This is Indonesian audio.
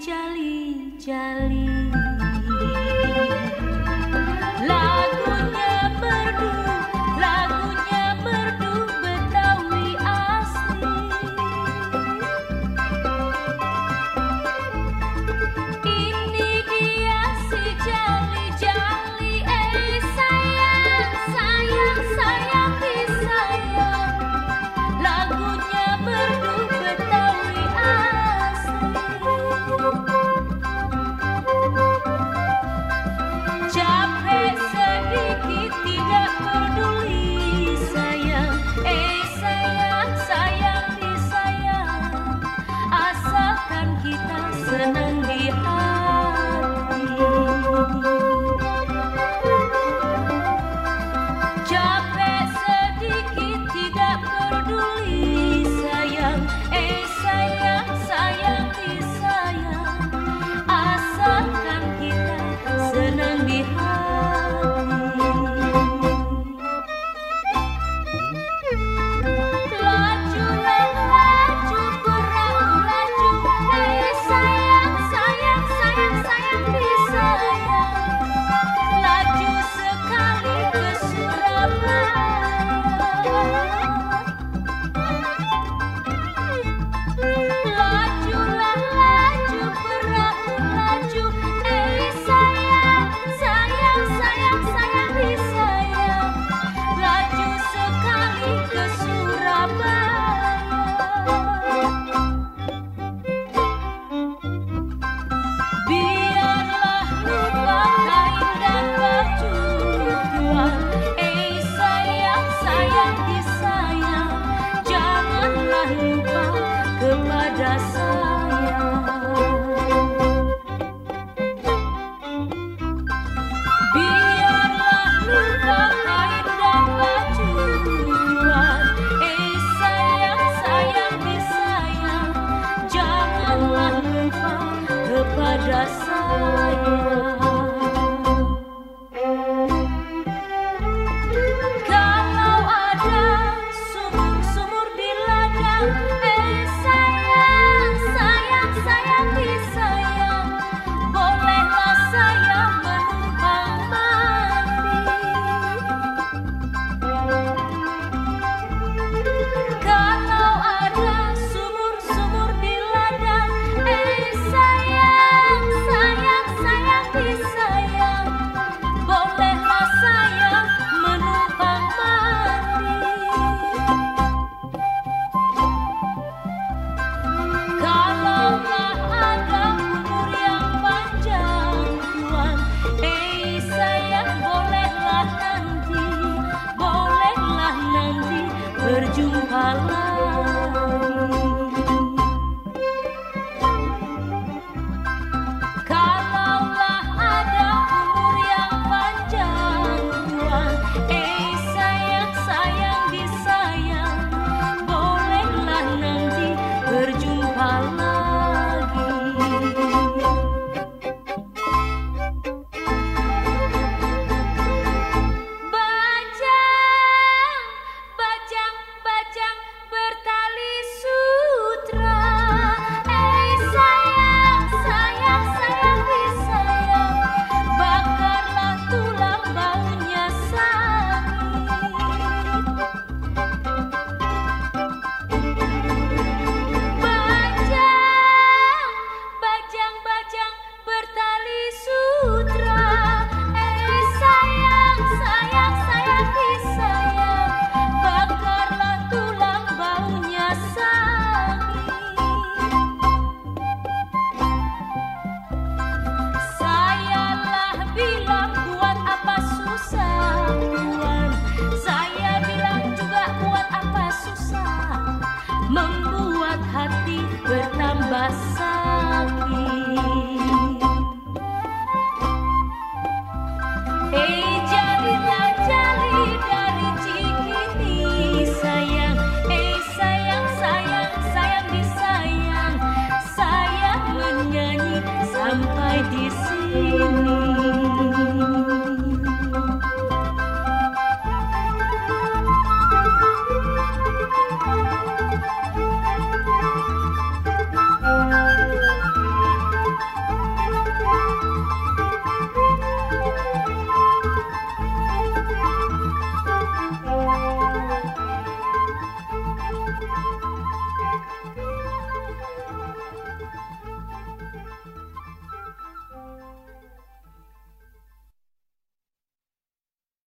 Jali jali. rasa. membuat hati bertambah sakit.